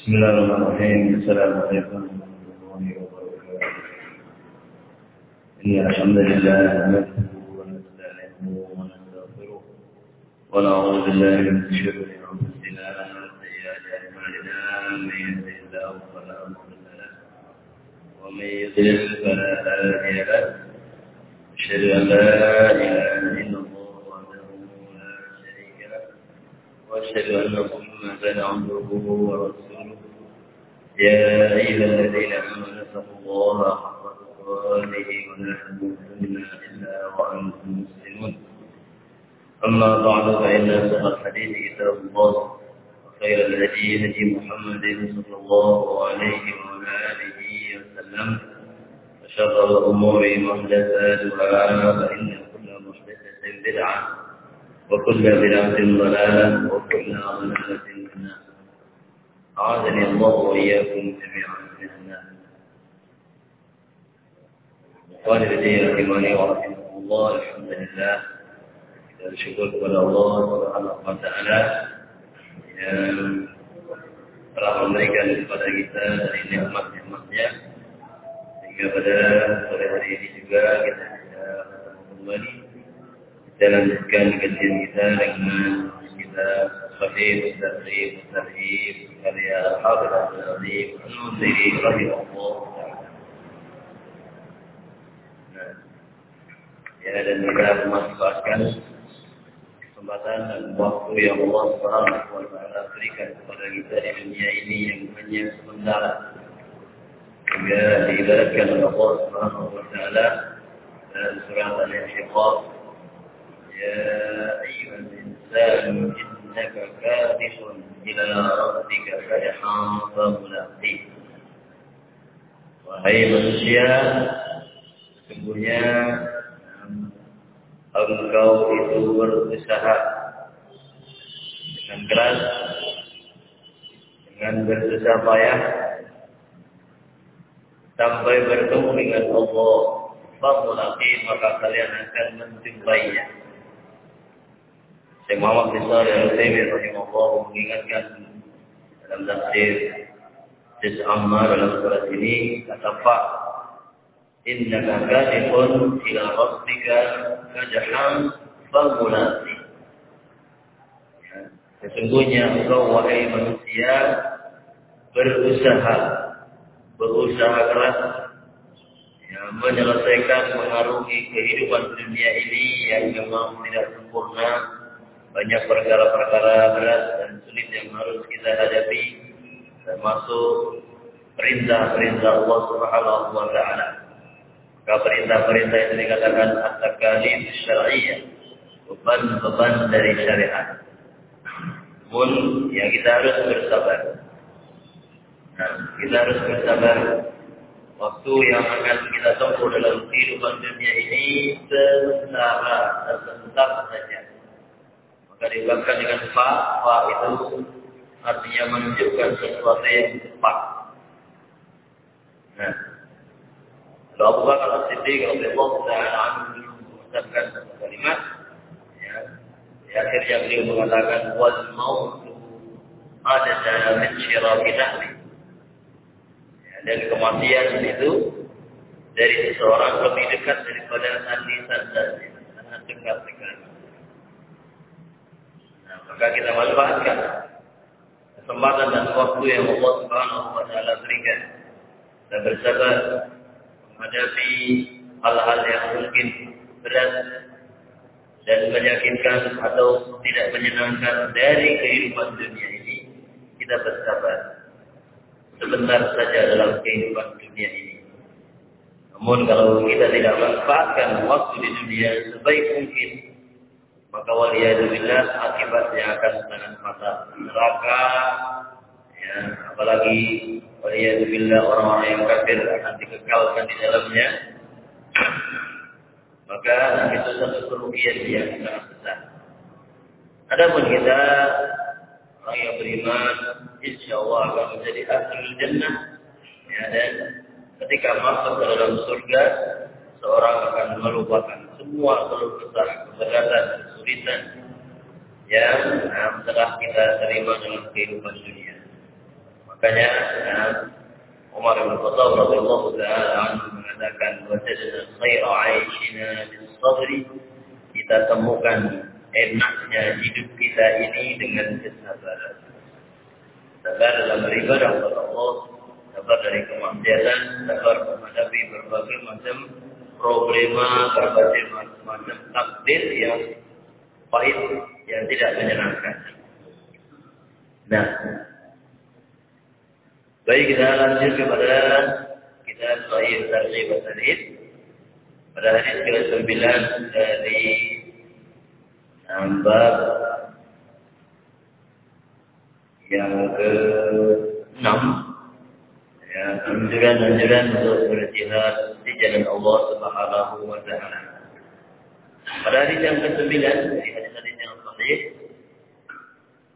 بسم الله الرحمن الرحيم. السلام عليكم ورحمة الله وبركاته. إن الحمد لله نحمده ونستعينه ونستغفره ونعوذ بالله من شرور أنفسنا وسيئات أعمالنا من يهده الله فلا مضل له ومن يضلل فلا هادي له. أشهد أن لا إله إلا الله وحده لا شريك له وأشهد أن محمدا عبده ورسوله. يا أيها الذين آمنوا اتقوا الله حق تقاته ولا تموتن إلا وأنتم مسلمون. أما بعد فإن أصدق الحديث كتاب الله وخير الهدي هدي محمد صلى الله عليه وعلى آله وسلم. وشر الأمور محدثاتها فإن كل محدثة بدعة وكل بدعة ضلالة وكل ضلالة أعاذني الله وإياكم جميعا من النار إخواني الذين رحمني ورحمكم الله الحمد لله kita bersyukur kepada Allah Subhanahu wa taala yang telah memberikan kepada kita dari nikmat-nikmatnya sehingga pada sore hari ini juga kita bisa bertemu kembali kita lanjutkan kajian kita dengan kita Sahih Mustahib Mustahib karya Al-Hafidh Al-Azim Al-Munziri Rahimahullah Nah, ya dan kita memanfaatkan kesempatan dan waktu yang Allah Subhanahu wa taala berikan kepada kita di dunia ini yang hanya sementara. Sehingga diibaratkan oleh Allah Subhanahu wa taala dalam surat Al-Insyiqaq Ya ayyuhal insan innaka kadihun ila rabbika kadhan famulaqih Wahai manusia sesungguhnya engkau itu berusaha dengan keras, dengan bersusah payah, sampai bertemu dengan Allah. Famulaki maka kalian akan menjumpainya. Syekh Muhammad bin Shalih Al-Utsaimin rahimahullah mengingatkan dalam tafsir Juz Amma dalam surat ini kata Pak innaka kadihun ila rabbika kajahan famulati ya, sesungguhnya engkau wahai manusia berusaha berusaha keras ya, menyelesaikan mengarungi kehidupan dunia ini yang memang tidak sempurna banyak perkara-perkara berat dan sulit yang harus kita hadapi termasuk perintah-perintah Allah Subhanahu wa taala maka perintah-perintah itu dikatakan at-takalif syar'iyyah, beban-beban dari syariat. Pun ya kita harus bersabar. Nah, kita harus bersabar. Waktu yang akan kita tempuh dalam kehidupan dunia ini sementara, sebentar saja. Maka diungkapkan dengan fa, fa itu artinya menunjukkan sesuatu yang cepat. Nah, kalau Abu Bakar As-Siddiq radhiyallahu taala anhu mengucapkan kalimat ya di akhirnya beliau mengatakan wal maut ada min syirabi nahli ya, dan kematian itu dari seseorang lebih dekat daripada tali sandalnya sangat dekat nah, maka kita manfaatkan kesempatan dan waktu yang Allah Subhanahu wa taala berikan dan bersabar menghadapi hal-hal yang mungkin berat dan menyakitkan atau tidak menyenangkan dari kehidupan dunia ini, kita bersabar sebentar saja dalam kehidupan dunia ini. Namun kalau kita tidak manfaatkan waktu di dunia sebaik mungkin, maka waliyadzubillah akibatnya akan sangat fatal. Neraka, ya, apalagi waliyadzubillah orang-orang yang kafir akan dikekalkan di dalamnya. Maka itu satu kerugian yang sangat besar. Adapun kita orang yang beriman insya Allah akan menjadi ahli jannah. Ya, dan ketika masuk ke dalam surga seorang akan melupakan semua keluh kesah keberatan kesulitan yang telah kita terima dalam kehidupan dunia Makanya ya, Umar bin Khattab radhiyallahu taala mengatakan wajadna khaira 'aishina bis-sabri kita temukan enaknya hidup kita ini dengan kesabaran. Sabar dalam beribadah kepada Allah, sabar dari kemaksiatan, sabar menghadapi berbagai macam problema, berbagai macam takdir yang pahit, yang tidak menyenangkan. Nah, baik kita lanjut kepada kita Sahih Tarjih Basanid. Pada hadis ke-9 dari Nambah yang ke-6 ya, anjuran-anjuran untuk berjihad di jalan Allah Subhanahu wa taala. Pada hadis yang ke-9 dari hadis-hadis yang sahih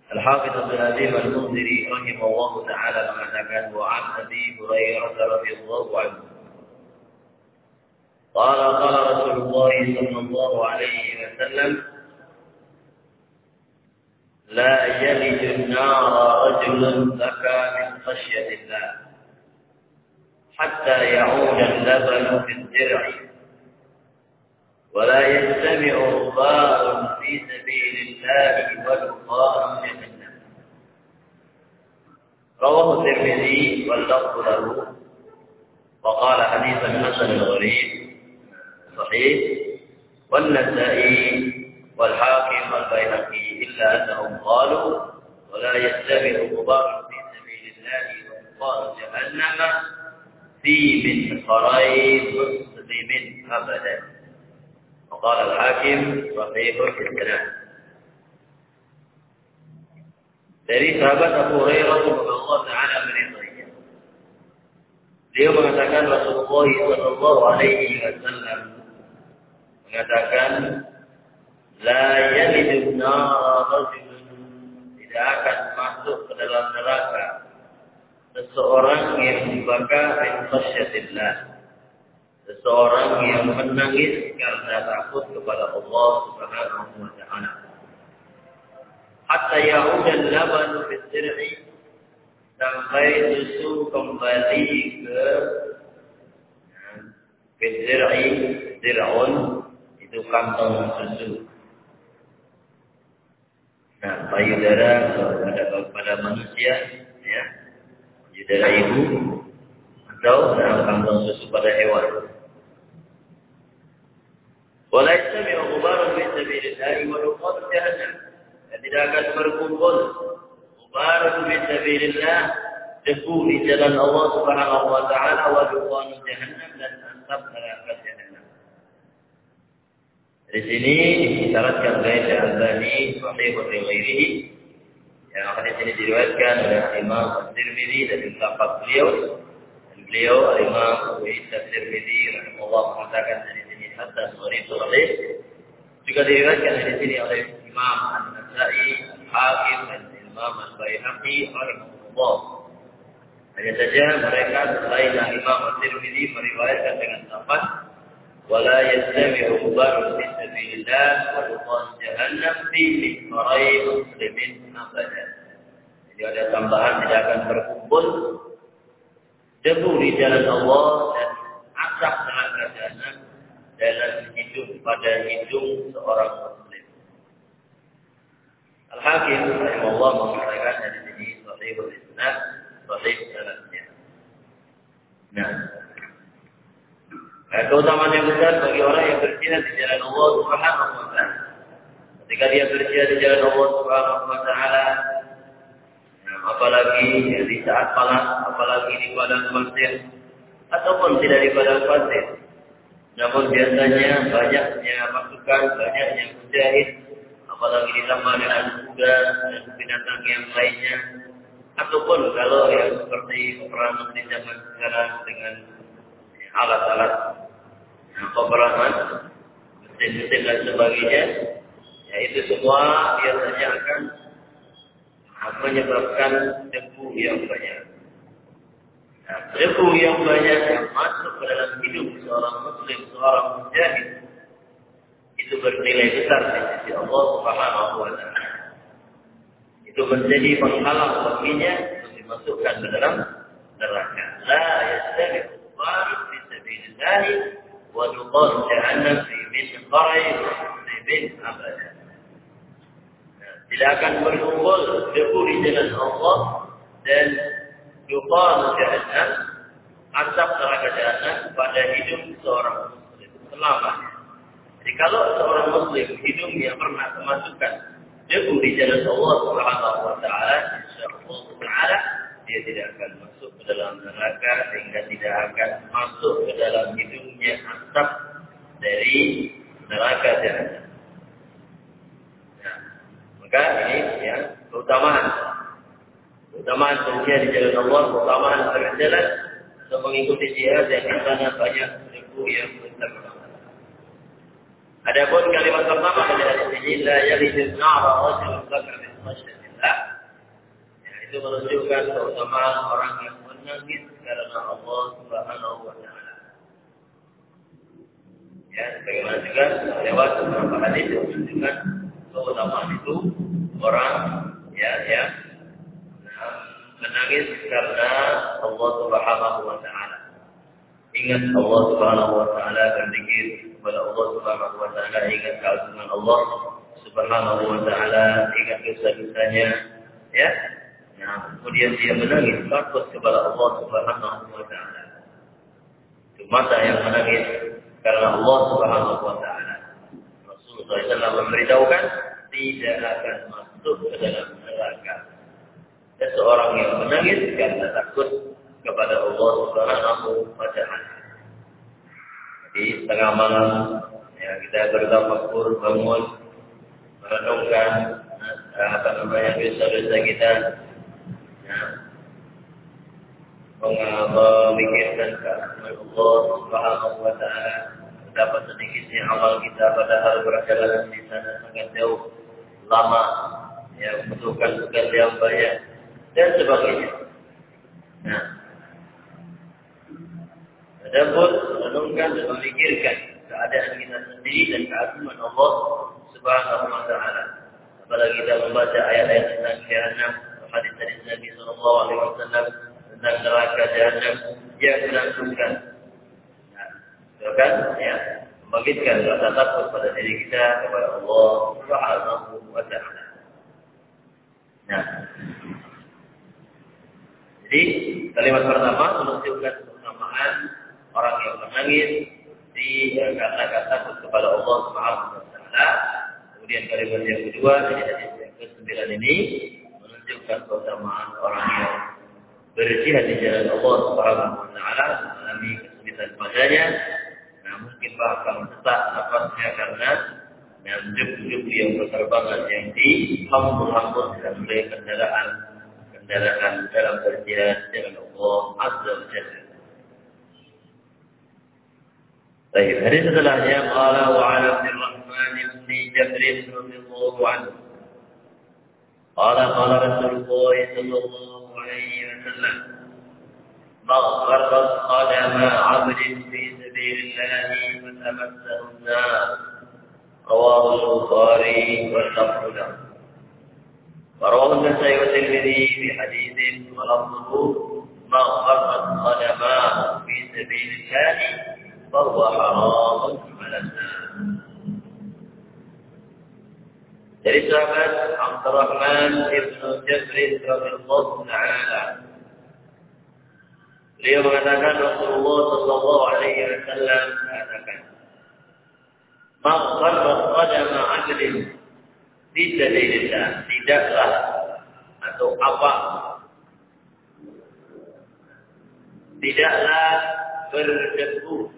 Al-Hafidh Abdul Azim Al-Munziri rahimahullah taala mengatakan wa an Abi Hurairah radhiyallahu anhu قال قال رسول الله صلى الله عليه وسلم لا يلج النار رجل بكى من خشية الله حتى يعود اللبن في الدرع ولا يجتمع غبار في سبيل الله ودخان جهنم رواه الترمذي واللفظ له وقال حديث حسن غريب صحيح والنسائي والحاكم والبيهقي إلا أنهم قالوا ولا يتبع غبار في سبيل الله وغبار جهنم في من قريب مسلم أبدا. وقال الحاكم صحيح الإسلام dari sahabat Abu Hurairah Allah Taala meridainya. Beliau mengatakan Rasulullah Shallallahu Alaihi Wasallam mengatakan La yalidun rajulun tidak akan masuk ke dalam neraka seseorang yang dibakar min khasyatillah seseorang yang menangis karena takut kepada Allah Subhanahu wa taala hatta yaudan laban fi sir'i sampai susu kembali ke ke sir'i sir'un itu kantong susu Nah, payudara pada pada manusia, ya, payudara ibu atau dalam kantong susu pada hewan. Wala yastami'u ghubarun min sabilillahi wa luqat jahannam. Dan tidak akan berkumpul ghubarun min sabilillah debu di jalan Allah Subhanahu wa taala wa luqat jahannam dan asap neraka. Di sini disyaratkan oleh Al-Albani sahih wa ghairihi yang hadis ini diriwayatkan oleh Imam At-Tirmidzi dan lafaz beliau beliau Imam Abu Isa At-Tirmidzi rahimahullah mengatakan dari sini hatta sahih sahih juga diriwayatkan dari sini oleh Imam An-Nasa'i, Al-Hakim dan Imam Al-Baihaqi rahimahullah. Hanya saja mereka selain Imam At-Tirmidzi meriwayatkan dengan lafaz ولا يجتمع غبار في سبيل الله ودخان جهنم في مكفري مسلم أبدا jadi ada tambahan tidak akan berkumpul debu di jalan Allah dan asap neraka jahanam dalam hidung pada hidung seorang muslim. Al-Hakim rahimahullah mengatakan dari sini sahihul isnad sahih sanadnya. Nah, Nah, keutamaan yang besar bagi orang yang berjihad di jalan Allah Subhanahu wa taala. Ketika dia berjihad di jalan Allah Subhanahu wa taala, nah, apalagi di saat panas, apalagi di padang pasir ataupun tidak di padang pasir. Namun biasanya banyaknya pasukan, banyaknya mujahid, apalagi ditambah dengan kuda dan binatang yang lainnya. Ataupun kalau yang seperti peperangan di zaman sekarang dengan alat-alat nah, peperangan, mesin-mesin dan sebagainya, ya itu semua biasanya akan menyebabkan debu yang banyak. Nah, debu yang banyak yang masuk ke dalam hidup seorang muslim, seorang mujahid, itu bernilai besar di sisi Allah Subhanahu wa taala. itu menjadi penghalang baginya untuk dimasukkan ke dalam neraka. La yastabiqu al-farid fi sabilillah wa nuqal jahannam fi min qarai muslimin abada. Nah, tidak akan berkumpul debu di jalan Allah dan yuqal jahannam asap neraka jahannam pada hidung seorang muslim selamanya. Jadi kalau seorang muslim hidungnya pernah kemasukan debu di jalan Allah Subhanahu wa taala, insyaallah dia tidak akan masuk ke dalam neraka sehingga tidak akan masuk ke dalam hidungnya asap dari neraka jahanam. Nah, maka ini ya keutamaan keutamaan kerja di jalan Allah, keutamaan berjalan untuk mengikuti jihad yang di banyak debu yang berterbangan. Adapun kalimat pertama dari hadis ini la yalidun nara rajulun bakar min. Ya, itu menunjukkan keutamaan orang yang menangis karena Allah Subhanahu wa taala. Ya, bagaimana juga lewat beberapa hadis menunjukkan keutamaan itu orang ya ya menangis karena Allah Subhanahu wa taala. Ingat Allah Subhanahu wa taala berzikir kepada Allah Subhanahu wa taala, ingat keagungan Allah Subhanahu wa taala, ingat dosa-dosanya, ya. Nah, kemudian dia menangis takut kepada Allah Subhanahu wa taala. Mata yang menangis karena Allah Subhanahu wa taala. Rasulullah SAW memberitahukan tidak akan masuk ke dalam neraka. Dan seorang yang menangis karena takut kepada Allah Subhanahu wa taala. Di tengah malam ya kita bertafakur bangun merenungkan nah, apa namanya dosa-dosa kita ya, memikirkan keagungan Allah Subhanahu wa taala betapa sedikitnya amal kita padahal berjalan di sana sangat jauh lama ya membutuhkan yang banyak dan sebagainya. Nah, Adapun menenungkan dan memikirkan keadaan kita sendiri dan keagungan Allah Subhanahu wa taala. Apalagi kita membaca ayat-ayat tentang jahanam, hadis dari Nabi sallallahu alaihi wasallam tentang neraka jahanam yang menakutkan. Nah, kan ya, membangkitkan rasa takut pada diri kita kepada Allah Subhanahu wa taala. Nah, jadi kalimat pertama menunjukkan kesamaan orang yang menangis di kata-kata kepada Allah Subhanahu wa taala. Kemudian kalimat yang kedua dari hadis yang ke-9 ini menunjukkan keutamaan orang yang berjihad di jalan Allah Subhanahu wa taala mengalami kesulitan padanya. Nah, mungkin bahkan sesak nafasnya karena dan debu-debu yang berterbangan yang dihambur-hambur oleh kendaraan kendaraan dalam berjihad jalan Allah Azza wa Jalla. طيب هذه setelahnya قال وعن عبد الرحمن بن جبر رضي الله عنه قال قال رسول الله صلى الله عليه وسلم مغفرت قدم عبد في سبيل الله فتمسه النار رواه البخاري واللفظ له فروه النسائي والترمذي في حديث ولفظه ما خفت قدما في سبيل الله فهو حرام على الناس. يا سعد عبد الرحمن بن جبر رضي الله تعالى ليوم نزل رسول الله صلى الله عليه وسلم هذا ما خفت قدم عبد di sabilillah tidaklah. Atau apa? Tidaklah berdebu.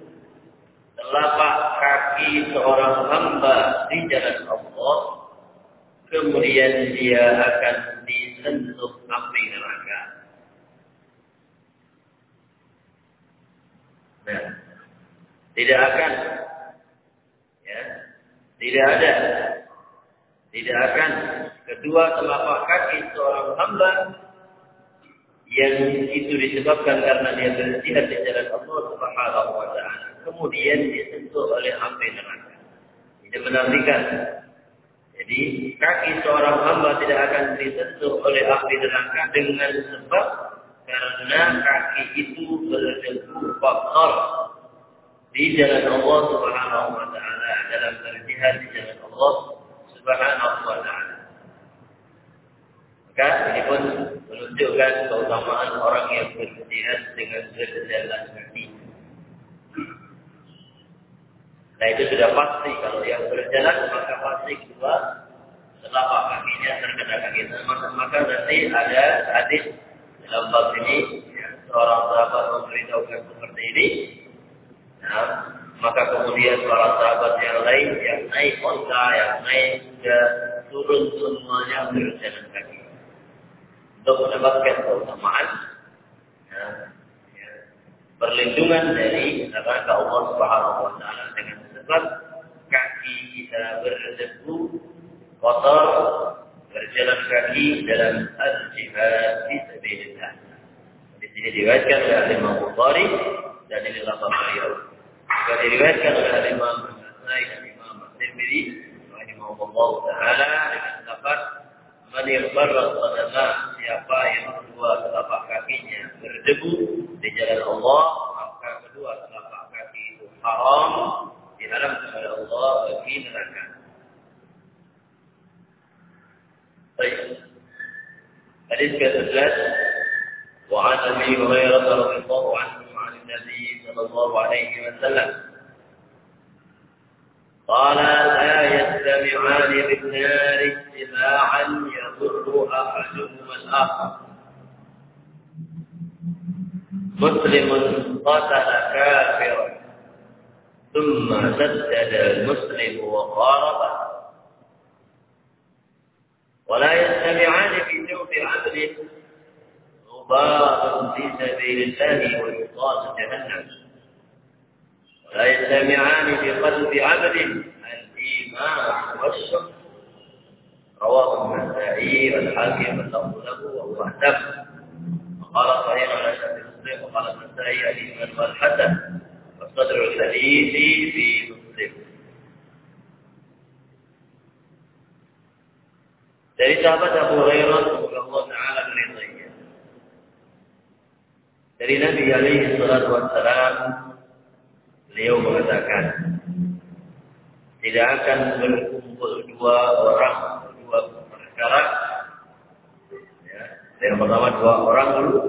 Telapak kaki seorang hamba di jalan Allah, kemudian dia akan disentuh api neraka. Nah, tidak akan, ya, tidak ada, tidak akan kedua telapak kaki seorang hamba yang itu disebabkan karena dia berjihad di jalan Allah Subhanahu wa taala kemudian disentuh oleh api neraka. Tidak menantikan Jadi kaki seorang hamba tidak akan disentuh oleh api neraka dengan sebab karena kaki itu berdebu kotor di jalan Allah Subhanahu wa taala dalam berjihad di jalan Allah Subhanahu wa taala. Maka ini pun menunjukkan keutamaan orang yang berjihad dengan berjalan kaki. Nah itu sudah pasti kalau yang berjalan maka pasti keluar telapak kakinya terkena kaki. Maka, maka nanti ada hadis dalam bab ini ya, seorang sahabat memberitahukan seperti ini. Nah, maka kemudian para sahabat yang lain yang naik onta, yang naik sudah turun semuanya berjalan kaki untuk mendapatkan keutamaan. Ya, ya, perlindungan dari neraka Allah Subhanahu wa taala dengan sebab kaki kita berdebu kotor berjalan kaki dalam al-jihad fi sabilillah. Di sini diriwayatkan oleh Imam Bukhari dan ini lafaz beliau. Juga diriwayatkan oleh Imam rahimahullah taala dengan lafaz Man yarbarra qadama siapa yang kedua telapak kakinya berdebu di jalan Allah maka kedua telapak kaki itu haram diharamkan oleh Allah bagi neraka. Baik. Hadis ke-11 وعن ابي هريره رضي الله عنه عن النبي صلى الله عليه وسلم قال لا يجتمعان بالنار اجتماعا يضر أحدهما الآخر. مسلم قتل كافرا ثم سدد المسلم وقاربه ولا يجتمعان في جوف عبد غبار في سبيل الله ويقال جهنم. ولا يجتمعان في قلب عبد الإيمان والشكر. رواه النسائي والحاكم اللفظ له وهو احدث وقال صحيح شرط مسلم. وقال النسائي الايمان والحسن وصدر الحديث في مسلم. Dari sahabat Abu Hurairah Allah Taala meridainya. Dari Nabi alaihi salatu wassalam beliau mengatakan tidak akan berkumpul dua orang dua perkara ya, yang pertama dua orang dulu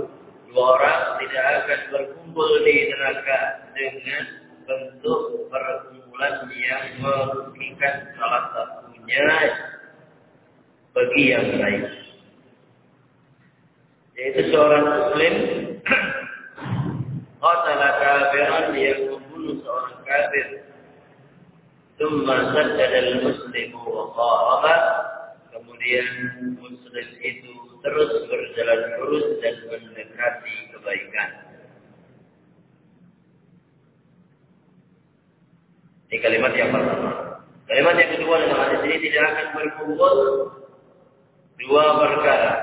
dua orang tidak akan berkumpul di neraka dengan bentuk perkumpulan yang merugikan salah satunya bagi yang lain. Yaitu seorang muslim qatala kafiran yang Thumma saddada al-muslimu wa qaraba. Kemudian muslim itu terus berjalan lurus dan mendekati kebaikan. Ini kalimat yang pertama. Kalimat yang kedua dalam hadis ini tidak akan berkumpul dua perkara.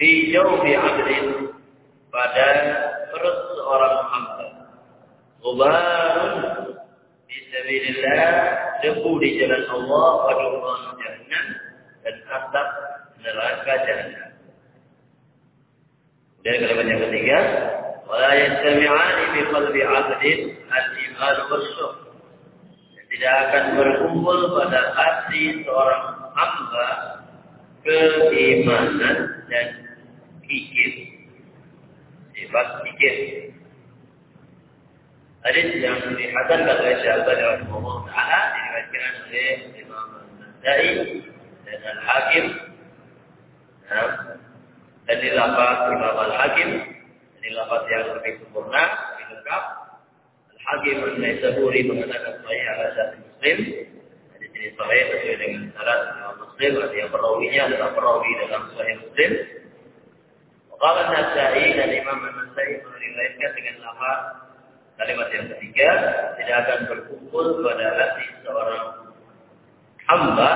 Fi jawfi abdin pada perut seorang hamba. Ubarun di sabilillah debu di jalan Allah wa dukhul jahannam dan asap neraka jahannam. Dan kalimat yang ketiga, wala yastami'ani bi qalbi 'abdin al-iman wal Tidak akan berkumpul pada hati seorang hamba keimanan dan kikir. Sifat kikir. Hadis yang dihasankan oleh Syahban Rasulullah Ta'ala diriwayatkan oleh Imam Nasai dan Al-Hakim nah, dan di Imam Al-Hakim ini lafaz yang lebih sempurna, lebih lengkap. Al-Hakim Al-Naisaburi mengatakan ala syarat Muslim. Hadis ini sahih sesuai dengan syarat Imam Muslim, artinya perawinya adalah perawi dalam Sahih Muslim. Qala Nasai dan Imam Nasai meriwayatkan dengan lafaz kalimat yang ketiga tidak akan berkumpul pada hati seorang hamba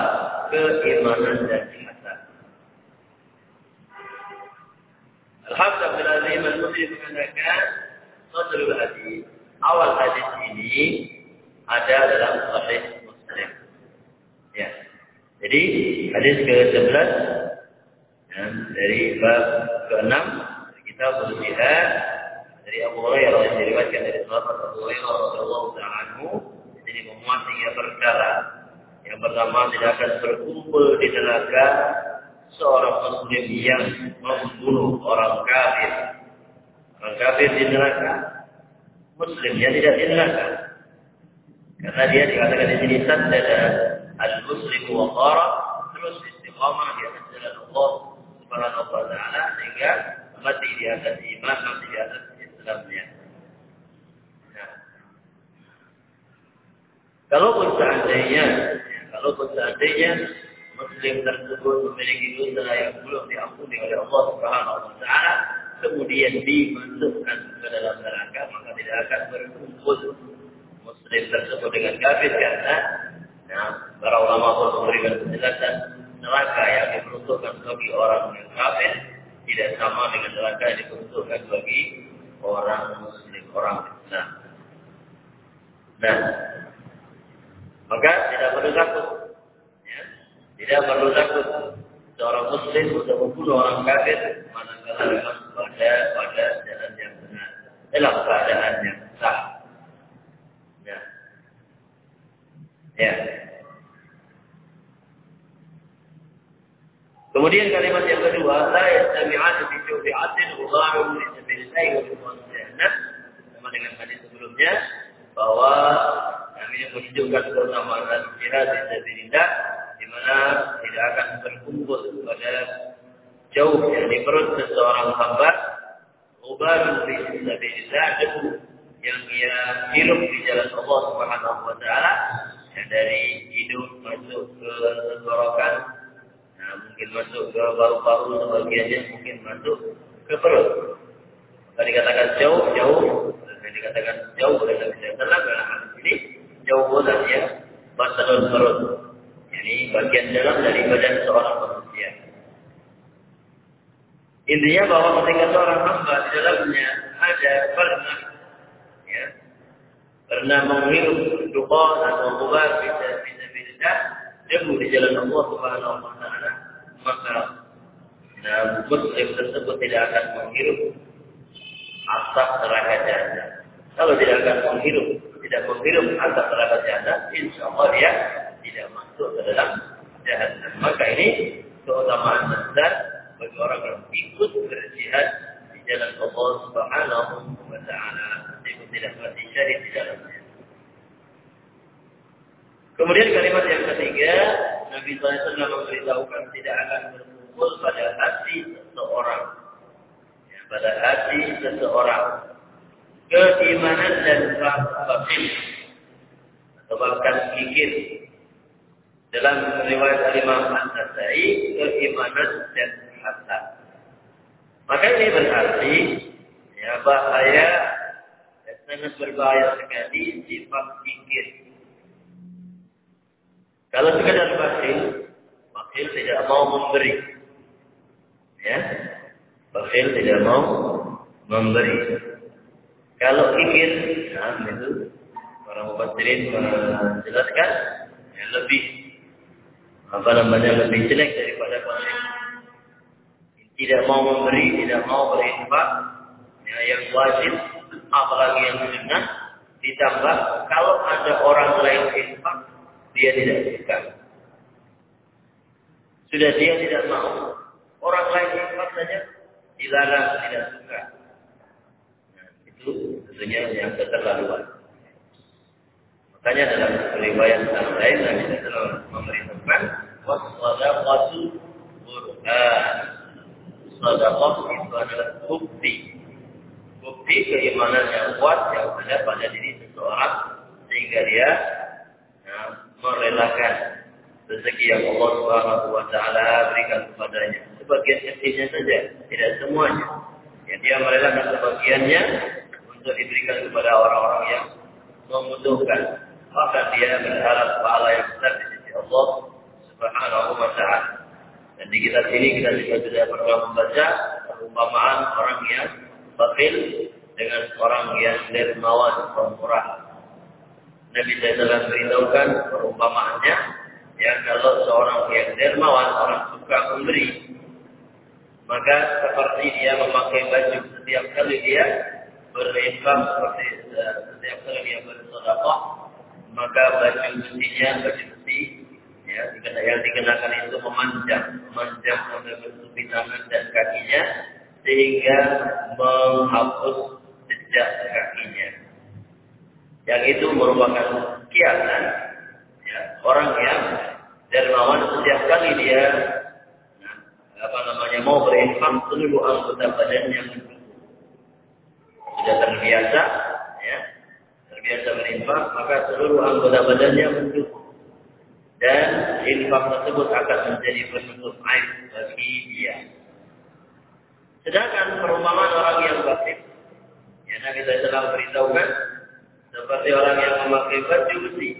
keimanan dan ihsan. Al-Hafidh Abdul Azim Al-Muslim mengatakan Sadrul Hadis awal hadis ini ada dalam Sahih Muslim. Ya. Jadi hadis ke-11 ya, dari bab ke-6 kita berjihad dari Abu Hurairah yang diriwayatkan dari sahabat Abu Hurairah radhiyallahu taala anhu ini memuat tiga perkara. Yang pertama tidak akan berkumpul di neraka seorang muslim yang membunuh orang kafir. Orang kafir di neraka, muslimnya tidak di neraka. Karena dia dikatakan di sini sadada al-muslim wa qara terus istiqamah di atas jalan Allah Subhanahu wa taala sehingga mati di atas iman, mati di atas Islamnya. Nah, kalaupun seandainya, ya, kalaupun seandainya Muslim tersebut memiliki dosa yang belum diampuni oleh Allah Subhanahu wa taala, kemudian dimasukkan ke dalam neraka, maka tidak akan berkumpul Muslim tersebut dengan kafir karena nah, para ulama pun memberikan penjelasan neraka yang diperuntukkan bagi orang yang kafir tidak sama dengan neraka yang diperuntukkan bagi orang Muslim, orang Islam. Nah, maka tidak perlu takut tidak perlu takut seorang muslim untuk membunuh orang kafir manakala memang pada pada jalan yang benar dalam keadaan yang sah. Ya. Ya. Kemudian kalimat yang kedua, la yastami'an fi syufi'atin udharu li sabilillahi wa jannah. Sama dengan hadis sebelumnya bahwa kami menunjukkan keutamaan jihad di sabilillah mana tidak akan berkumpul pada jauh dari perut seseorang hamba ubarun fi sabilillah debu yang ia hirup di jalan Allah Subhanahu wa taala dari hidung masuk ke tenggorokan nah, mungkin masuk ke paru-paru sebagiannya mungkin masuk ke perut. Tadi dikatakan jauh jauh dan dikatakan jauh dalam jauh ya batalun perut ini bagian dalam dari badan seorang manusia. Intinya bahwa ketika seorang hamba di dalamnya ada pernah ya, pernah menghirup duka atau kubar bisa bisa bisa debu di jalan Allah Subhanahu Wa Taala maka nah, muslim tersebut tidak akan menghirup asap neraka jahanam. Kalau tidak akan menghirup, tidak menghirup asap neraka jahanam, insya Allah dia tidak masuk ke dalam jahanam. Maka ini keutamaan besar bagi orang yang ikut berjihad di jalan Allah Subhanahu wa taala. Meskipun tidak mati syahid di dalamnya. Kemudian kalimat yang ketiga, Nabi SAW memberitahukan tidak akan berkumpul pada hati seseorang. Ya, pada hati seseorang. Keimanan dan batin. Atau bahkan kikir dalam riwayat Imam An-Nasai keimanan dan hasan. Maka ini berarti ya bahaya ya, sangat berbahaya sekali sifat pikir. Kalau sekadar bakhil, bakhil tidak mau memberi. Ya, bakhil tidak mau memberi. Kalau pikir, nah itu orang mufassirin menjelaskan yang lebih apa namanya lebih jelek daripada konsep tidak mau memberi, tidak mau berinfak, ya, yang wajib, apalagi yang sunnah, ditambah kalau ada orang lain infak, dia tidak suka. Sudah dia tidak mau, orang lain infak saja dilarang tidak suka. Tentunya yang keterlaluan. Makanya dalam riwayat yang lain Nabi SAW memerintahkan wassadaqatu burhan. Sadaqah itu adalah bukti. Bukti keimanan yang kuat yang ada pada diri seseorang sehingga dia ya, merelakan rezeki yang Allah Subhanahu wa taala berikan kepadanya. Sebagian kecilnya saja, tidak semuanya. Ya, dia merelakan sebagiannya untuk diberikan kepada orang-orang yang membutuhkan maka dia berharap pahala yang besar di sisi Allah Subhanahu wa taala. Dan di kitab ini kita juga sudah pernah membaca perumpamaan orang yang bakhil dengan orang yang dermawan, pemurah. Nabi SAW beritahukan perumpamaannya Ya, kalau seorang yang dermawan, orang suka memberi, maka seperti dia memakai baju setiap kali dia berinfak seperti eh, setiap kali dia bersedekah, maka baju besinya baju besi ya yang dikenakan itu memanjang, memanjang sampai bertubi tangan dan kakinya sehingga menghapus jejak kakinya. Yang itu merupakan kiasan ya, orang yang dermawan setiap kali dia nah, apa namanya mau berinfak seluruh anggota badannya sudah terbiasa ya terbiasa berinfak maka seluruh anggota badannya mendukung dan infak tersebut akan menjadi penutup aib bagi dia. Sedangkan perumpamaan orang yang batin, ya Nabi SAW beritahukan seperti orang yang memakai baju besi.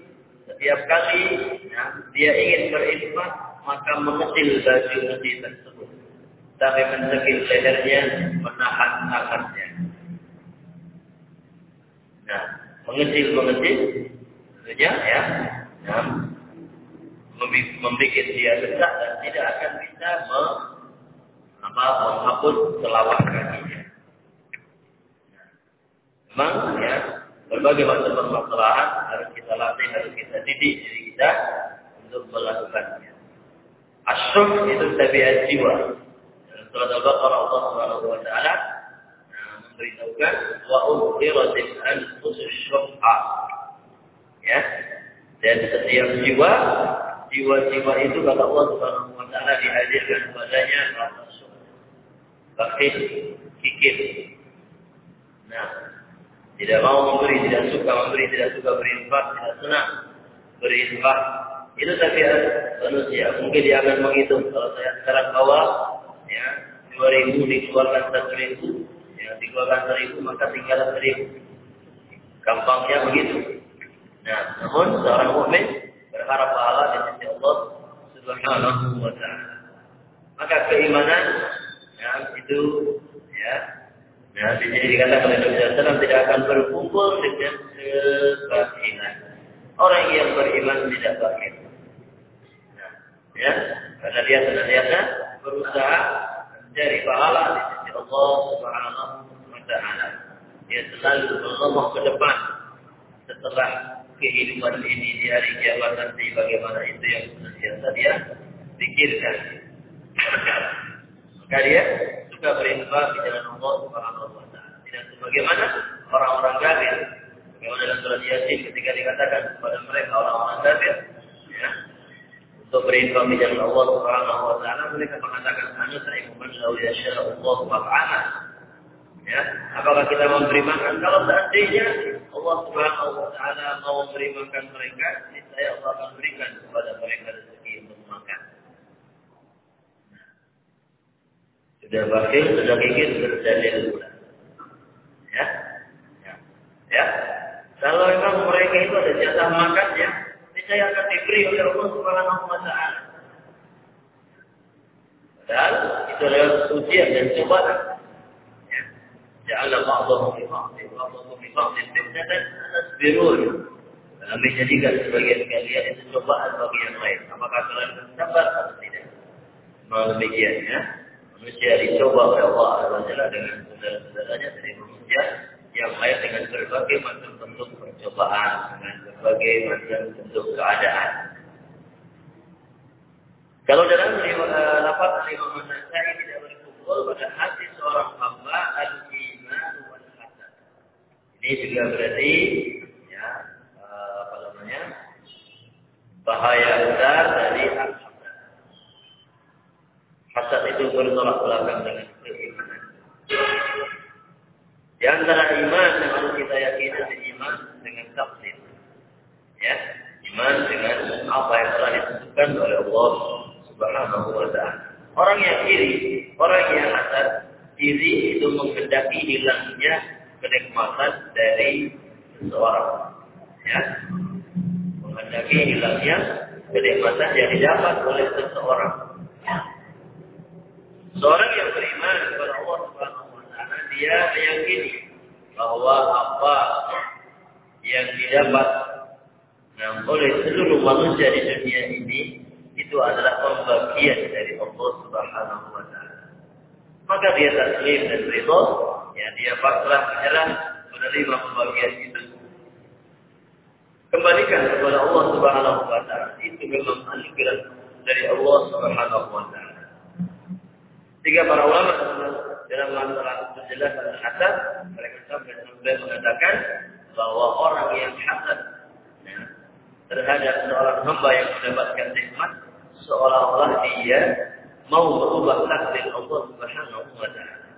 Setiap kali ya, dia ingin berinfak, maka mengecil baju besi tersebut. Sampai mencekik lehernya, menahan tangannya. Nah, mengecil-mengecil, tentunya ya, ya membuat dia sesak dan tidak akan bisa apa, menghapus selawat kakinya. Memang ya berbagai macam permasalahan harus kita latih, harus kita didik diri kita untuk melakukannya. Asyuk itu tabiat jiwa. Dalam surat Al-Baqarah Allah Subhanahu wa nah, memberitahukan wa ukhiratil anfusus syuhha. Ya. Dan setiap jiwa jiwa-jiwa itu kata Allah Subhanahu wa taala dihadirkan padanya rasa bakhil, kikir. Nah, tidak mau memberi, tidak suka memberi, tidak suka berinfak, tidak senang berinfak. Itu tabiat manusia. Mungkin dia akan menghitung kalau saya sekarang bawa ya dua ribu dikeluarkan satu ribu, ya dikeluarkan seribu maka tinggal seribu. Gampangnya begitu. Nah, namun seorang mukmin berharap pahala di sisi Allah Subhanahu wa taala. Maka keimanan ya itu ya ya di sini dikatakan oleh Nabi SAW tidak akan berkumpul dengan kebakilan. Orang yang beriman tidak bakil. Nah, ya, karena dia senantiasa berusaha mencari pahala Allah Subhanahu wa taala. Dia selalu mengomoh ke depan setelah kehidupan ini di hari kiamat nanti bagaimana itu yang senantiasa dia pikirkan. Maka dia suka berinfak di jalan Allah Subhanahu wa taala. Tidak sebagaimana orang-orang kafir. Bagaimana dalam surat Yasin ketika dikatakan kepada mereka orang-orang kafir ya, di jalan Allah Subhanahu wa taala mereka mengatakan anu sa'imu man law Allah fa'ala. Ya, apakah kita memberi makan kalau seandainya Allah Subhanahu wa taala mau memberi makan mereka, saya Allah akan berikan kepada mereka rezeki untuk makan. Sudah bakil, sudah gigit, berdalil pula. Ya. ya. Ya. Kalau memang mereka itu ada jatah makan ya, saya akan diberi oleh Allah Subhanahu wa taala. Padahal itu adalah ujian dan cobaan. Ja'ala ba'dahu fi ba'din, ba'dahu fi ba'din fitnatan tasbirun. Dalam menjadikan sebagian kalian itu cobaan bagi yang lain. Apakah kalian sabar atau tidak? Mau demikian ya. Manusia dicoba oleh Allah Azza dengan saudara-saudaranya dari manusia yang lain dengan berbagai macam bentuk percobaan, dengan berbagai macam bentuk keadaan. Kalau dalam lapat Imam Nasai tidak berkumpul pada hati seorang hamba ini juga berarti ya eh, apa namanya bahaya besar dari hasad. Hasad itu bertolak belakang dengan keimanan. Di antara iman yang harus kita yakini adalah iman dengan takdir. Ya, iman dengan apa yang telah ditentukan oleh Allah Subhanahu wa taala. Orang yang iri, orang yang hasad, iri itu menghendaki hilangnya kenikmatan dari seseorang. Ya. Menghendaki hilangnya kenikmatan yang didapat oleh seseorang. Ya. Seorang yang beriman kepada Allah Subhanahu wa taala dia meyakini bahwa apa yang didapat Nah, oleh seluruh manusia di dunia ini itu adalah pembagian dari Allah Subhanahu wa taala. Maka dia taslim dan ridho, ya dia pasrah menyerah menerima pembagian itu. Kembalikan kepada Allah Subhanahu wa taala. Itu memang anugerah dari Allah Subhanahu wa taala. Tiga para ulama dalam masalah penjelasan hasad, mereka sampai mengatakan bahwa orang yang hasad ya, terhadap seorang hamba yang mendapatkan nikmat seolah-olah dia mau berubah takdir Allah Subhanahu wa taala.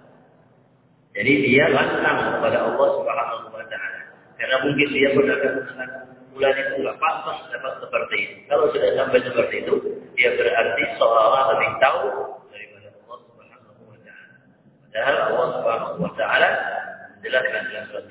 Jadi dia lantang kepada Allah Subhanahu wa taala. Karena mungkin dia pernah mengatakan bulan itu nggak pantas dapat seperti itu. Kalau sudah sampai seperti itu, dia berarti seolah-olah lebih tahu Padahal Allah Subhanahu wa taala menjelaskan dalam surat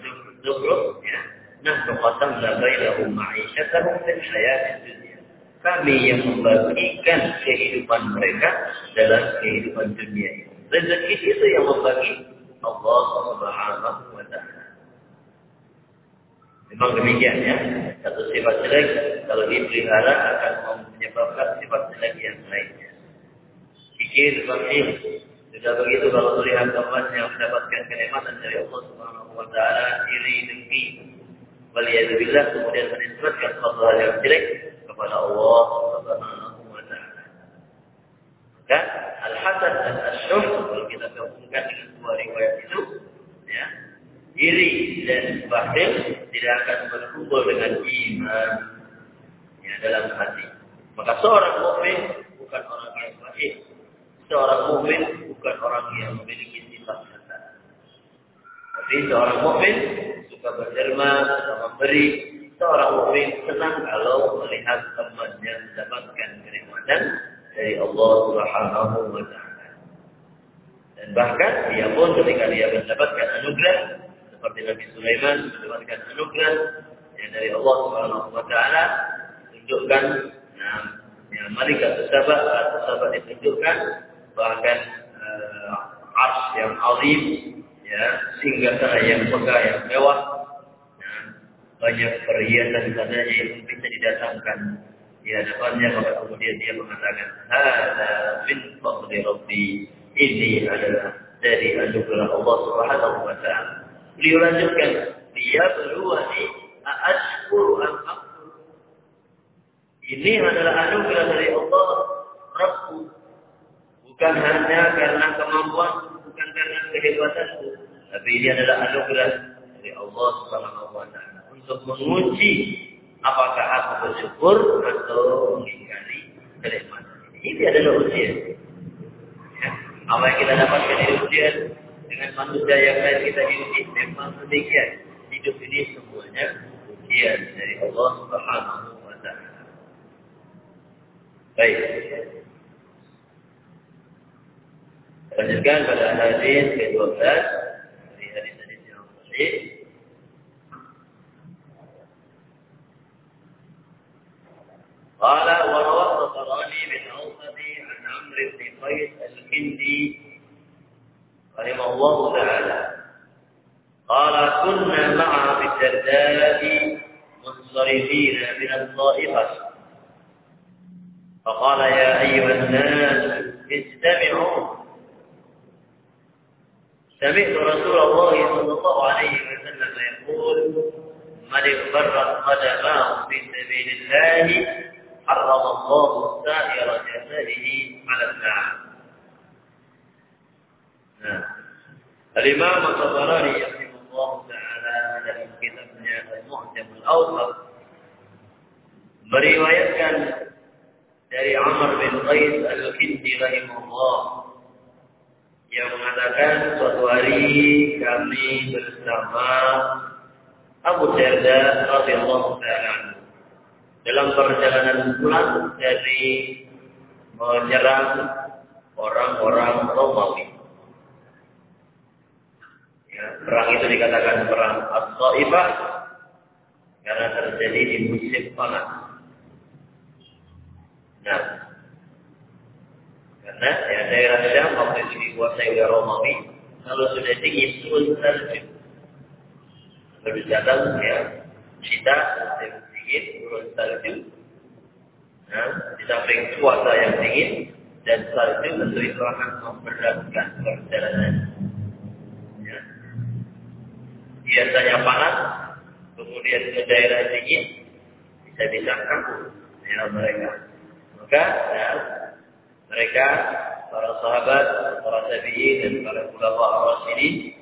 Zukhruf ya, nahnu qasamna bainahum ma'isyatahum fil hayatid dunya. Kami yang membagikan kehidupan mereka dalam kehidupan dunia ini. Rezeki itu yang membagi Allah Subhanahu wa taala. Memang demikian ya. Satu sifat jelek kalau dipelihara akan menyebabkan sifat jelek yang lainnya. Pikir pasti sudah begitu kalau melihat temannya mendapatkan kenikmatan dari Allah Subhanahu wa taala, iri dengki, waliyadzubillah kemudian menisbatkan hal yang jelek kepada Allah Subhanahu wa taala. Maka al-hasad dan asyuh kalau kita gabungkan dengan dua riwayat itu, ya, iri dan bakhil tidak akan berkumpul dengan iman ya, dalam hati. Maka seorang mukmin bukan orang yang baik. Seorang mukmin bukan orang yang memiliki sifat hasad. Tapi seorang mukmin suka berderma, suka memberi. Seorang mukmin senang kalau melihat temannya mendapatkan kenikmatan dari Allah Subhanahu wa taala. Dan bahkan dia pun ketika dia mendapatkan anugerah seperti Nabi Sulaiman mendapatkan anugerah yang dari Allah Subhanahu wa taala tunjukkan nah yang malaikat tersebut tersebut ditunjukkan bahkan ars yang azim ya sehingga sana yang megah yang mewah nah, banyak perhiasan sana yang bisa didatangkan di hadapannya maka kemudian dia mengatakan hada min fadli rabbi ini adalah dari anugerah Allah Subhanahu wa taala Beliau lanjutkan, dia berluani ashkuru am. Ini adalah anugerah dari Allah Rabbu. Bukan hanya karena kemampuan, bukan karena kehebatanku, tapi ini adalah anugerah dari Allah Subhanahu wa taala untuk menguji apakah aku bersyukur atau mengingkari ini. Ini adalah ujian. Ya. Apa yang kita dapatkan dari ujian dengan manusia yang lain kita diuji memang demikian. Hidup ini semuanya ujian dari Allah Subhanahu wa taala. Baik. Lanjutkan pada hadis ke-12 سمعت رسول الله صلى الله عليه وسلم يقول من اغبرت قدماه في سبيل الله حرم الله سائر جسده على النار Nah, Al-Imam At-Tabarani rahimahullah taala dalam kitabnya Al-Mu'jam Al-Awsat meriwayatkan dari Amr bin Qais Al-Kindi rahimahullah yang mengatakan suatu hari kami bersama Abu Darda radhiyallahu taala dalam perjalanan pulang dari menyerang orang-orang Romawi. Perang itu dikatakan perang As-Saifah karena terjadi di musim panas. Nah, karena ya daerah Syam waktu itu dikuasai oleh Romawi, kalau sudah dingin turun salju. Lalu datang ya musim dingin, turun salju. Nah, di samping cuaca yang dingin dan salju tentu itu akan memberatkan perjalanan. Ya. Biasanya panas, kemudian ke daerah dingin, bisa-bisa kaku ya mereka. Maka ya, mereka para sahabat, para tabi'in dan para ulama ar-rasyidin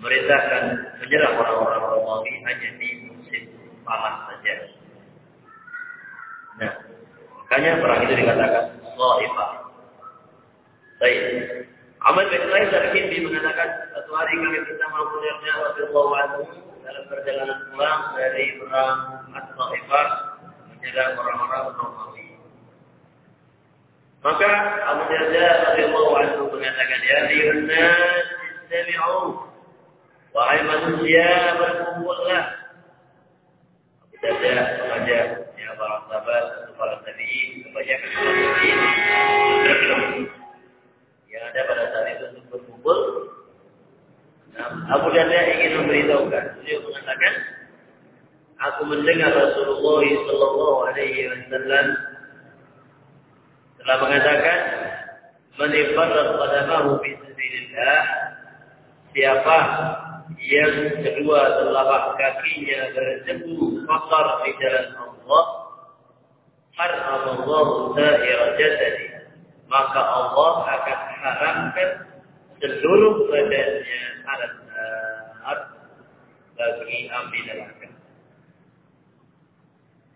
merintahkan menyerang orang-orang Romawi hanya di musim panas saja. Nah, makanya perang itu dikatakan Saifah. Baik. Ahmad bin Sa'id dari mengatakan satu hari kami bersama Mulyanya Rasulullah anhu dalam perjalanan pulang dari perang As-Saifah menyerang orang-orang Romawi. Maka Abu Darda radhiyallahu anhu mengatakan ya ayyuhan istami'u wahai manusia berkumpullah. Abu Darda mengajak ya para sahabat atau para tabi'in kebanyakan tabi'in yang ada pada saat itu untuk berkumpul. Nah, Abu Darda ingin memberitahukan. Beliau mengatakan, aku mendengar Rasulullah Sallallahu Alaihi Wasallam telah mengatakan man ifarrat qadamahu fi sabilillah siapa yang kedua telapak kakinya berdebu kotor di jalan Allah haramallahu sa'ira jasadi maka Allah akan haramkan seluruh badannya alat bagi api neraka.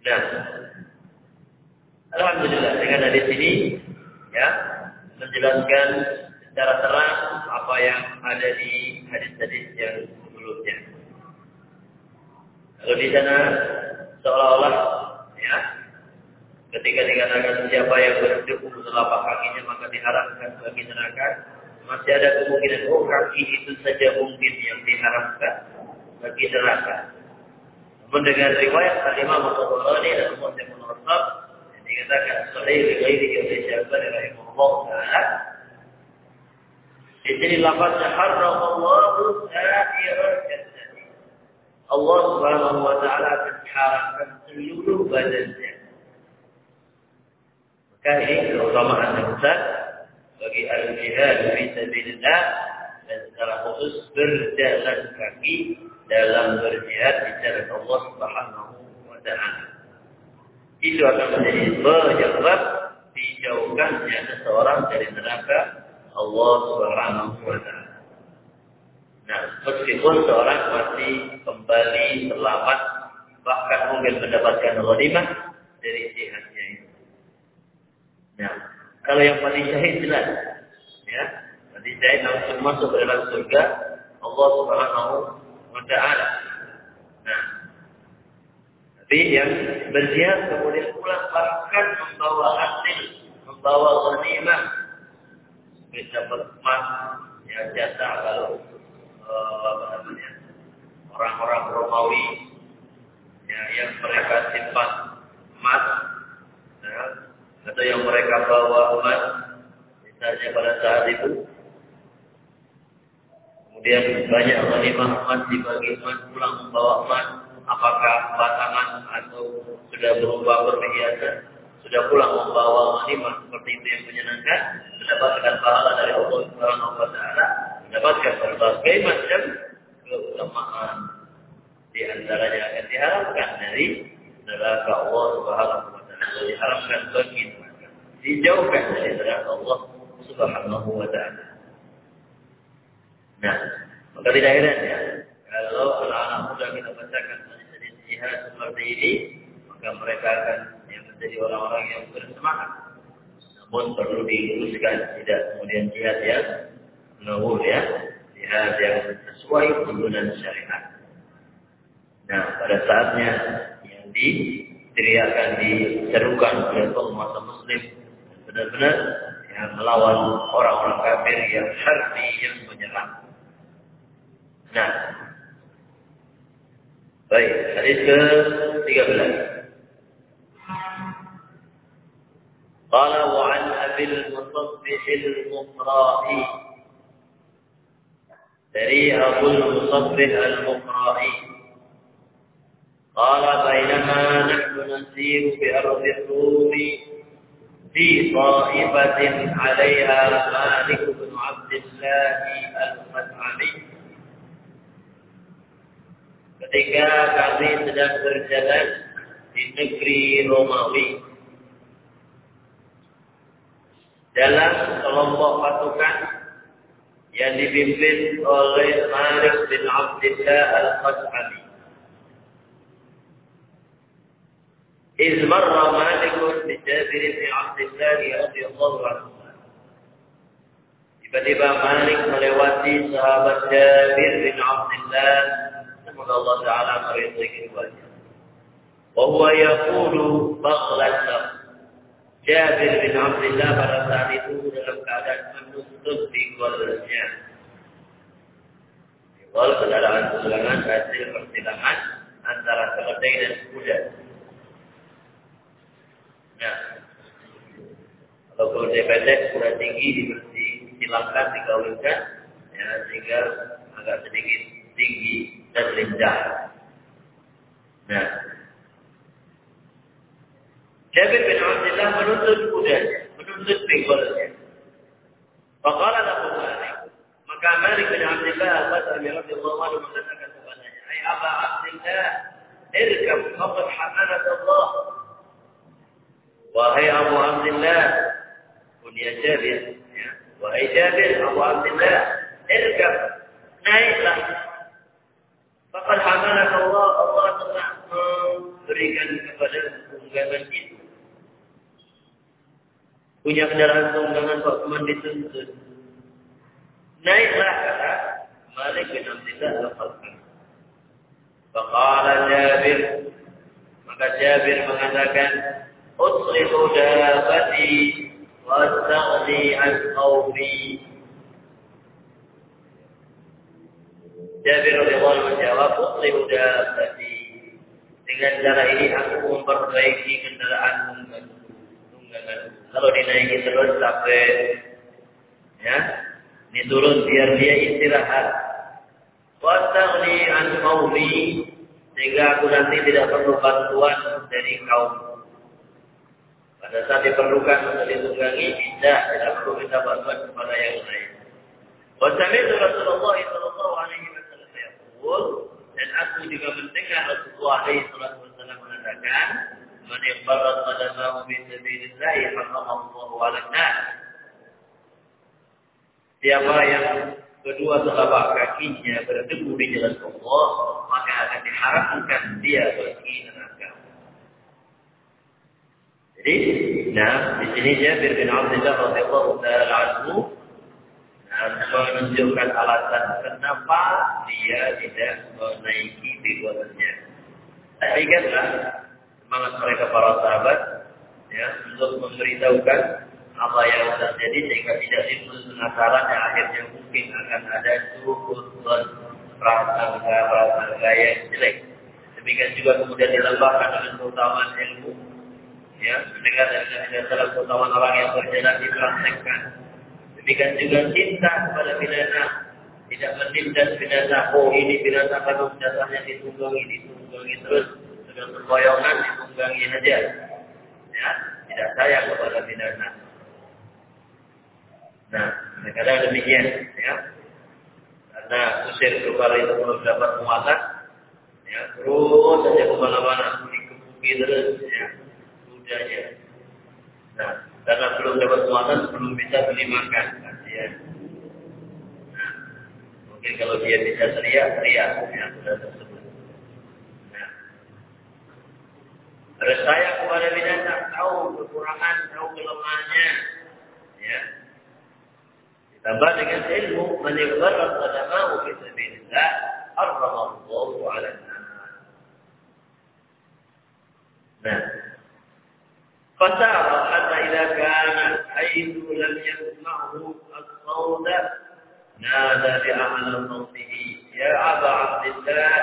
Nah, Alhamdulillah dengan hadis ini ya menjelaskan secara terang apa yang ada di hadis-hadis yang sebelumnya. Kalau di sana seolah-olah ya ketika dikatakan siapa yang berdebu telapak kakinya maka diharamkan bagi neraka masih ada kemungkinan oh kaki itu saja mungkin yang diharamkan bagi neraka. Mendengar riwayat Al-Imam Al-Tabarani dan Muslim dikatakan sahih lighairi oleh Syafii rahimahullah taala. Di sini lafaznya haramallahu sa'iral jannah. Allah Subhanahu wa taala akan haramkan seluruh badannya. Maka ini keutamaan yang besar bagi al-jihad fi sabilillah dan secara khusus berjalan kaki dalam berjihad di jalan Allah Subhanahu wa taala itu akan menjadi penyebab dijauhkannya seseorang dari neraka Allah Subhanahu wa taala. Nah, meskipun seorang masih kembali selamat bahkan mungkin mendapatkan ghanimah dari jihadnya itu. Nah, kalau yang mati syahid jelas, ya, mati syahid langsung masuk ke dalam surga Allah Subhanahu wa taala. Nah, tapi yang berjihad kemudian pulang bahkan membawa hasil, membawa ghanimah, bisa emas, ya jasa kalau namanya orang-orang Romawi ya, yang mereka simpan emas, ya, atau yang mereka bawa emas, misalnya pada saat itu. Kemudian banyak ghanimah emas dibagi emas pulang membawa emas apakah batangan atau sudah berubah perhiasan, sudah pulang membawa ghanimah seperti itu yang menyenangkan, mendapatkan pahala dari Allah Subhanahu wa taala, mendapatkan berbagai macam keutamaan di antaranya akan diharapkan dari neraka Allah Subhanahu wa taala, diharapkan bagi dijauhkan dari neraka Allah Subhanahu wa taala. Nah, maka tidak heran ya, kalau anak-anak muda kita bacakan jihad seperti ini, maka mereka akan yang menjadi orang-orang yang bersemangat. Namun perlu diluruskan, tidak kemudian jihad yang menawur ya, jihad yang sesuai tuntunan syariat. Nah, pada saatnya yang diteriakan, diserukan oleh penguasa muslim, benar-benar yang melawan orang-orang kafir yang harbi yang menyerang. Nah, Baik, hadis ke-13. Qala wa an Abil Musabbih al-Muqra'i dari Abu Musabbih al-Muqra'i قال بينما نحن نسير بأرض الروم في طائفة عليها مالك بن عبد الله المسعمي ketika kami sedang berjalan di negeri Romawi. Dalam kelompok pasukan yang dipimpin oleh Malik bin Abdullah Al-Qasani. Izmarra Malik bin Jabir bin Abdullah radhiyallahu anhu. Tiba-tiba Malik melewati sahabat Jabir bin Abdullah semoga Allah Taala meridhai keduanya. Wa huwa yaqulu baghlan Jabir bin Abdullah pada saat itu dalam keadaan menuntut pinggulnya. Pinggul kendaraan tulangan hasil persilangan antara keledai dan kuda. Nah, kalau keledai pendek, kuda tinggi dibersih, silangkan, dikawinkan, ya, sehingga agak sedikit tinggi dan lincah. Nah, Jabir bin Abdullah menuntut kudanya, menuntut pinggulnya. Faqala lahu Malik. Maka Malik bin Abdullah Al-Basri radhiyallahu anhu mengatakan kepadanya, "Ai Aba Abdullah, irkab faqad hamalat Allah." Wahai Abu Abdullah, kunia Jabir, ya. Wahai Jabir, Abu Abdullah, irkab, naiklah. Faqad hamalat Allah, Allah telah memberikan kepada tunggangan itu punya kendaraan tunggangan kok cuma dituntut. Naiklah kata Malik bin Abdullah al-Khalqan. Faqala Jabir maka Jabir mengatakan Usrihu dabati wa astaghni an qawmi Jabir radhiyallahu menjawab Usrihu dabati dengan cara ini aku memperbaiki kendaraan tunggangan. Kalau dinaiki terus sampai ya? Ini turun biar dia istirahat. Wastaghni an qaumi sehingga aku nanti tidak perlu bantuan dari kaum. Pada saat diperlukan untuk ditunggangi tidak tidak perlu minta bantuan kepada yang lain. Wasami'tu Rasulullah sallallahu alaihi wasallam yaqul dan aku juga mendengar Rasulullah alaihi wasallam mengatakan Man iqbarat qadamahu fi sabilillah harramallahu 'ala an-nar. Siapa yang kedua telapak kakinya berdebu di jalan Allah, maka akan diharamkan dia bagi neraka. Jadi, nah di sini Jabir bin Abdullah radhiyallahu taala anhu menunjukkan alasan kenapa dia tidak menaiki bigotannya. Ingatlah semangat mereka para sahabat ya untuk memberitahukan apa yang terjadi sehingga tidak timbul penasaran yang akhirnya mungkin akan ada suhudun prasangka prasangka yang jelek. Demikian juga kemudian dilambahkan dengan keutamaan ilmu ya mendengar dari Nabi dalam keutamaan orang yang berjalan dipraktekkan. Demikian juga cinta kepada binatang tidak menindas binatang. Oh ini binatang kalau dasarnya ditunggangi, ditunggangi terus dengan berboyongan ditunggangi saja. Ya, tidak sayang kepada binatang. Nah, kadang demikian, ya. Karena usir keluar itu belum dapat muatan, ya, terus saja ke mana-mana dikepuki terus, ya, udahnya. Nah, karena belum dapat muatan, belum bisa beli makan. ya. Nah, mungkin kalau dia bisa teriak, teriak. Ya, sudah tersebut. Iya. Nah. Bersayang kepada binatang, tahu kekurangan, tahu kelemahannya. Ya. Ditambah dengan ilmu, menyebar kepada mau kita billah, arramallahu ala Nah, Fasara يسمعه الصوت نادى بأعلى صوته يا أبا عبد الله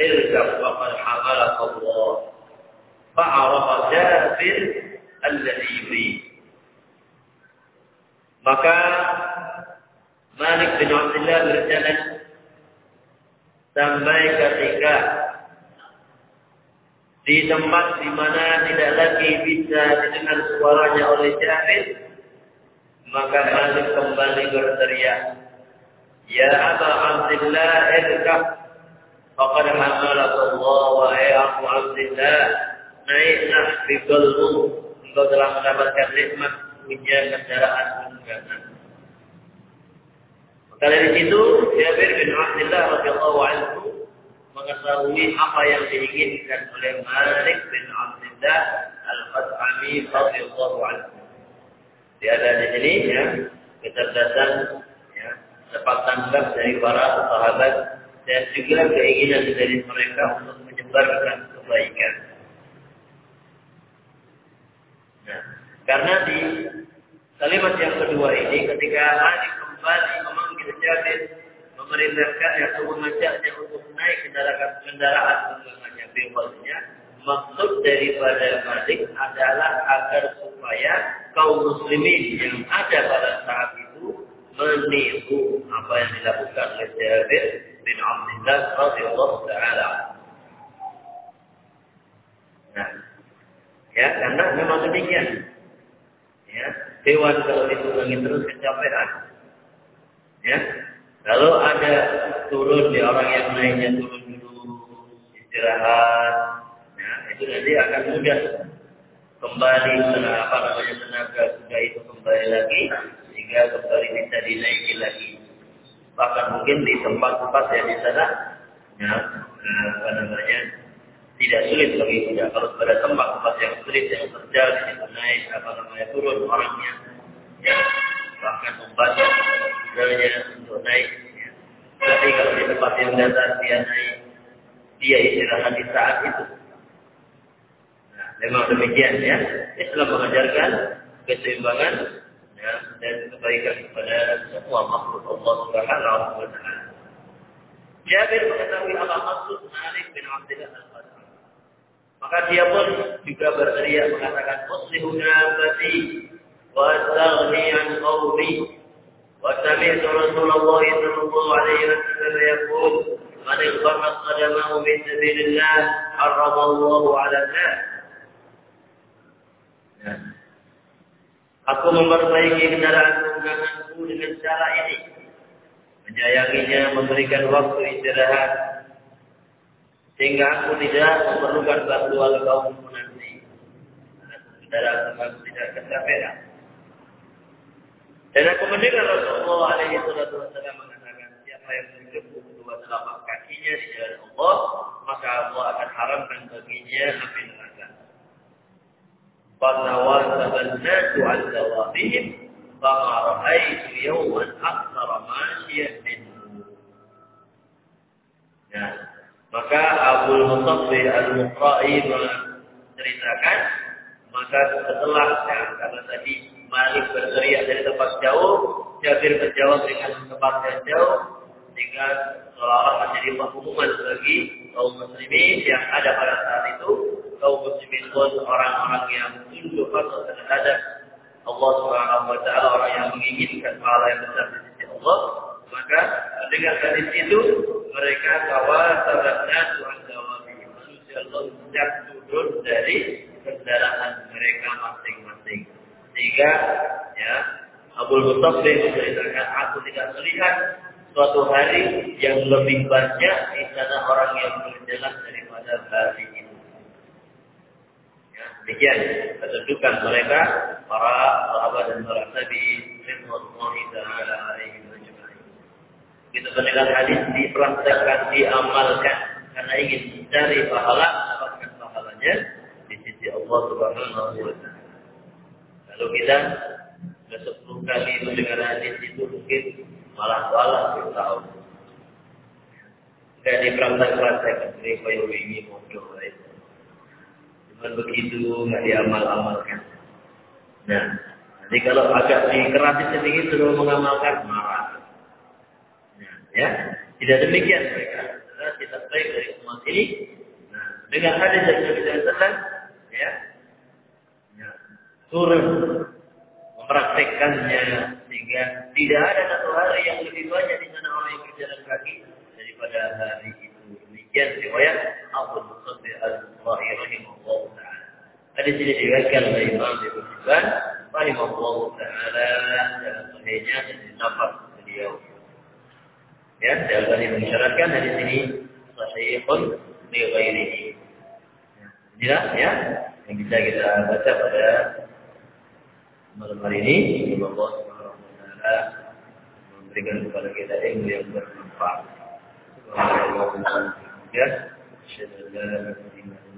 اركب فقد حملك الله فعرف جابر الذي يريد maka Malik bin Abdullah berjalan sampai ketika di tempat di mana tidak lagi bisa didengar suaranya oleh Jabir, maka Malik kembali berteriak, Ya Aba Abdullah irkab, faqad hamalat Allah wa Abu Abdullah, naiklah gelbu, engkau telah mendapatkan nikmat punya kendaraan tunggangan. Maka dari situ Jabir bin Abdullah radhiyallahu anhu mengetahui apa yang diinginkan oleh Malik bin Abdullah Al-Qas'ami radhiyallahu anhu. Dia ada di sini ya, kecerdasan ya, tepat tanggap dari para sahabat dan juga keinginan dari mereka untuk menyebarkan kebaikan. Nah, karena di kalimat yang kedua ini ketika Malik kembali memanggil Jabir memerintahkannya atau mengajaknya untuk naik kendaraan kendaraan tunggangannya bebasnya maksud daripada Malik adalah agar supaya kaum muslimin yang ada pada saat itu meniru apa yang dilakukan oleh Jabir bin Abdullah radhiyallahu taala. Nah, ya karena memang demikian. Ya, hewan kalau ditunggangi terus kecapean. Ya, kalau ada turun di orang yang naiknya turun dulu istirahat, ya, itu nanti akan mudah kembali apa namanya tenaga kuda itu kembali lagi sehingga kembali bisa dinaiki lagi. Bahkan mungkin di tempat-tempat yang di sana, ya, apa namanya tidak sulit bagi kuda. Kalau pada tempat-tempat yang sulit yang terjal situ naik apa namanya turun orangnya, ya, bahkan membantu kudanya untuk naik. Ya. Tapi kalau di tempat yang datar dia naik, dia istirahat di saat itu memang demikian ya. Islam mengajarkan keseimbangan ya, dan kebaikan kepada semua makhluk Allah Subhanahu wa taala. Jabir mengetahui apa maksud Malik bin Abdullah al-Fatih. Maka dia pun juga berteriak mengatakan muslihu nafsi wa astaghni an qawmi wa sami'tu Rasulullah sallallahu alaihi wasallam yaqul man ightamma qadamahu min sabilillah harrama Allah 'ala an-nar Aku memperbaiki kendaraan tungganganku dengan cara ini. Menyayanginya, memberikan waktu istirahat. Sehingga aku tidak memerlukan bantuan kaum nanti. Karena kendaraan tungganganku tidak kecapean. Dan aku mendengar Rasulullah alaihi salatu wasallam mengatakan, siapa yang menjemput kedua telapak kakinya di jalan Allah, maka Allah akan haramkan baginya api neraka. فَنَوَاسَبَ النَّاسُ عَنْ ثَوَابِهِمْ فَمَا رَأَيْتُ يَوْمًا أَكْثَرَ مَاشِيًا مِنْهُ Ya. Maka Abu Mutaffir al-Muqra'i menceritakan maka setelah ya, karena tadi Malik berteriak dari tempat jauh, Jabir menjawab dengan tempat yang jauh, sehingga seolah-olah menjadi pengumuman bagi kaum muslimin yang ada pada saat itu. Kaum muslimin pun orang-orang yang tunduk atau terhadap Allah Subhanahu wa taala, orang yang menginginkan pahala yang besar di sisi Allah. Maka dengan hadis itu mereka kawasannya Tuhan jawab manusia Allah turun dari kendaraan mereka masing-masing. Sehingga ya Abu Mutaffir menceritakan aku tidak melihat suatu hari yang lebih banyak di sana orang yang berjalan daripada hari itu. Demikian kedudukan mereka para sahabat dan para nabi Ridwanullahi taala alaihi ajma'in. Kita mendengar hadis dipraktekkan, diamalkan karena ingin mencari pahala, dapatkan pahalanya di sisi Allah Subhanahu wa taala. Kalau kita sudah sepuluh kali mendengar hadis itu mungkin malah salah kita tahu. Tidak dipraktek-praktek seperti koyo ini mojo Cuma begitu nggak diamal-amalkan. Nah, jadi kalau agak dikerasi sedikit suruh mengamalkan marah. Nah, ya, tidak demikian mereka. Adalah kita baik dari umat ini. Nah, dengan hadis dari Nabi Sallallahu ya, ya, turun mempraktekkannya sehingga tidak ada satu hari yang lebih banyak di mana orang yang berjalan kaki daripada hari itu. Demikian riwayat Abu Musaffir al-Bukhari di sini diriwayatkan oleh Imam Ibnu Hibban rahimahullah taala dalam sahihnya dari nafas beliau. Ya, Al-Albani mengisyaratkan dari sini sahihun li ghairihi. Inilah ya yang bisa kita baca pada malam hari ini. Semoga Allah taala memberikan kepada kita ilmu yang bermanfaat. Subhanallah. Ya, asyhadu